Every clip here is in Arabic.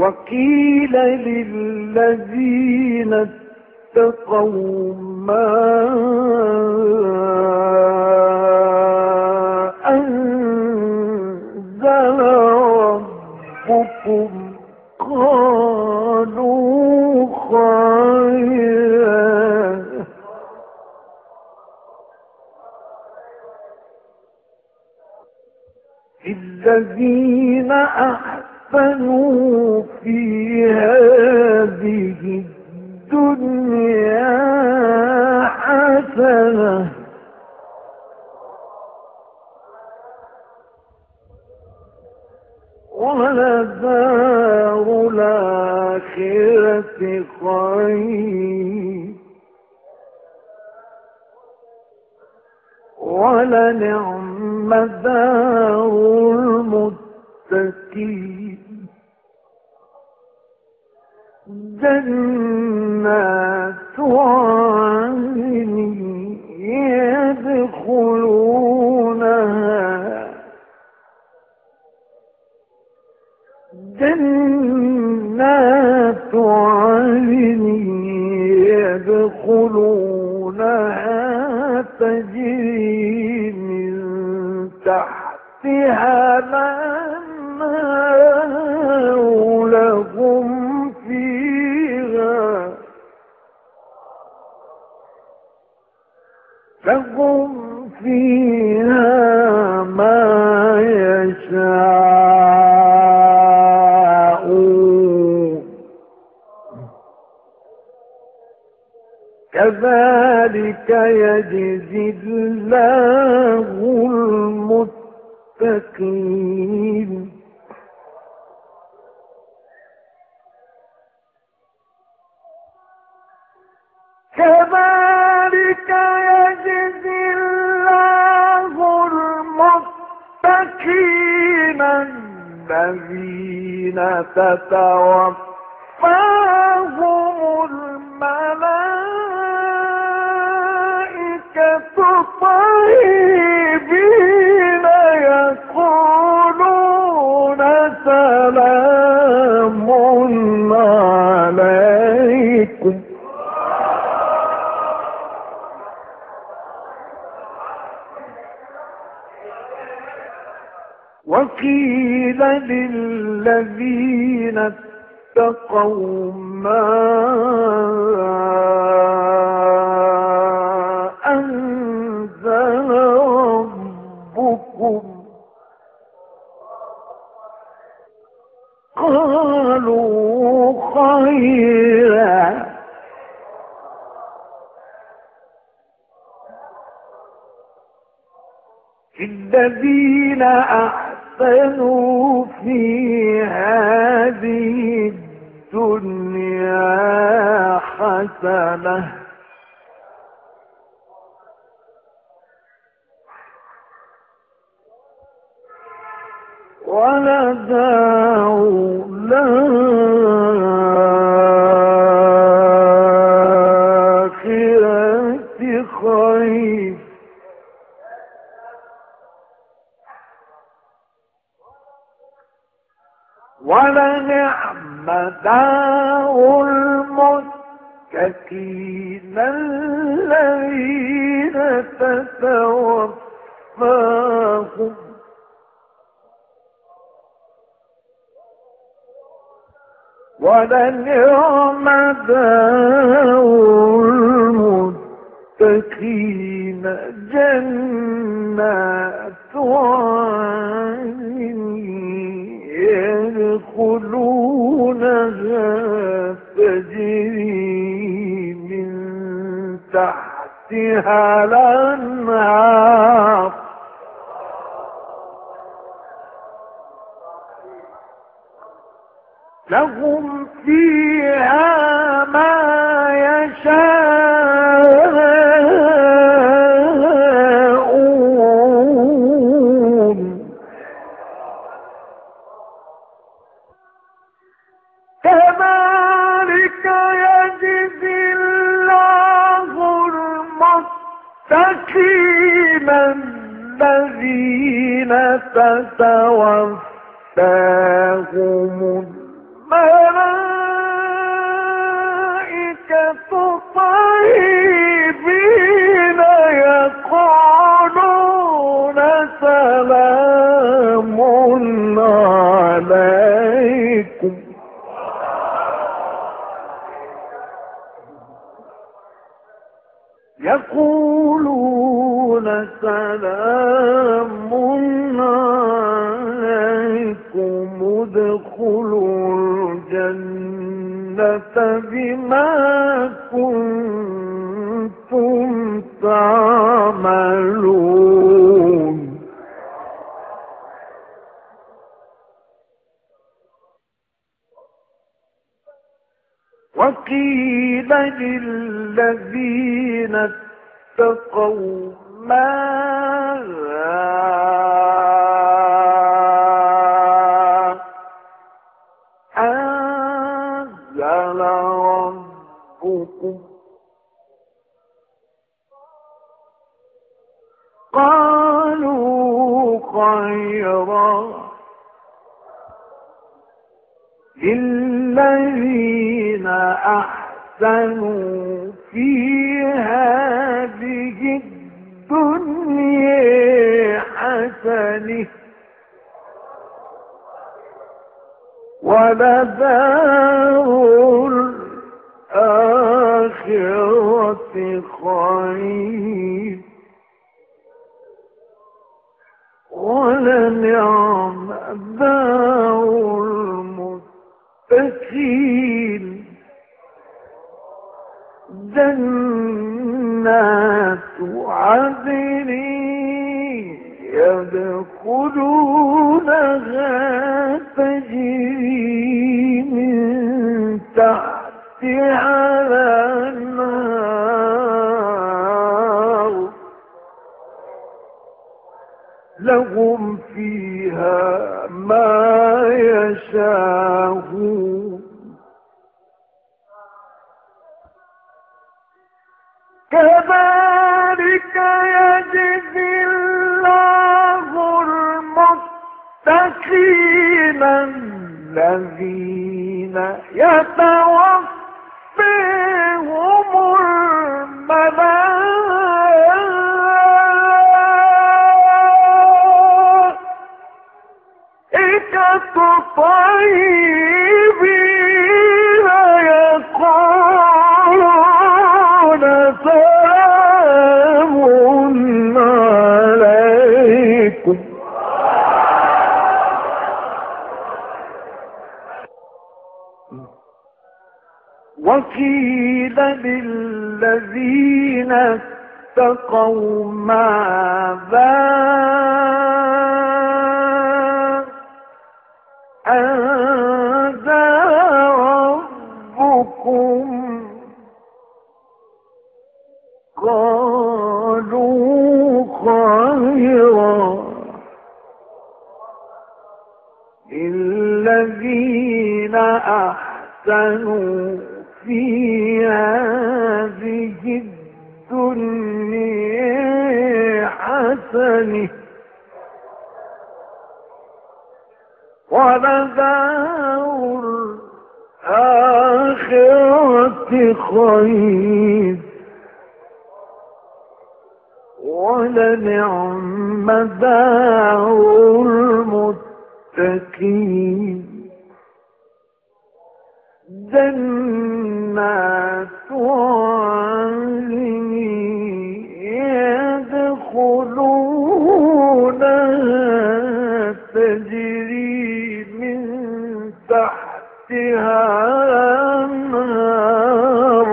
وقيل للذين اتقوا ما أنزل ربكم قالوا خيرا الذين أحسنوا في هذه الدنيا حسنة. ولدار الآخرة خير. ولنعم دار المتقين. جنات عين يدخلونها. جنات عين يدخلونها تجري من تحتها الأنهار. لهم فيها ما يشاءون. كذلك يجزي الله المتقين. كذلك الذين تتوفاهم وقيل للذين اتقوا ما أنزل ربكم. قالوا خيرا. الذين أحسنوا في هذه الدنيا حسنة. ولدار الآخرة ولنعم دار المتقين الذين تتوفاهم. ولنعم دار المتقين جنات تحتها الأنهار. لهم فيها الذين يقولون سلام عليكم ادخلوا الجنة بما كنتم تعملون. وقيل للذين اتقوا ماذا أنزل ربكم؟ قالوا خيرا للذين أحسنوا في هذه الدنيا حسنة. ولدار الآخرة خير. ولنعم دار المتقين. جنات عدن يدخلونها تجري من تحتها كذلك يجزي الله المتقين الذين يتوفيهم الملائكة طيبين. وقيل للذين اتقوا ماذا أنزل ربكم قالوا خيرا للذين أحسنوا في هذه الدنيا ولدار الآخرة خير. ولنعم دار المتقين. جنات عدن يدخلونها تجري من تحتها الأنهار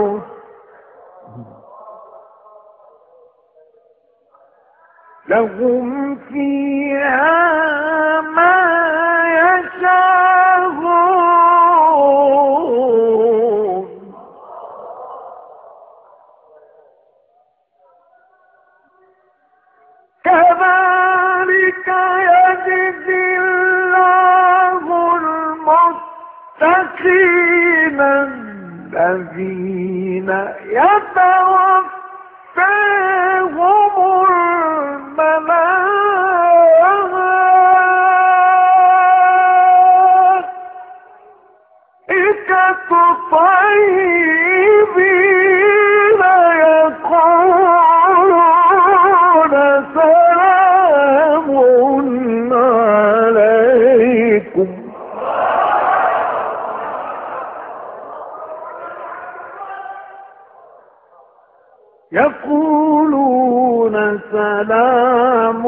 لهم فيها الذين يتوفاهم سلام